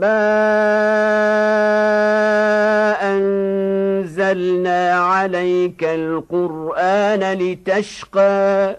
ما أنزلنا عليك القرآن لتشقى.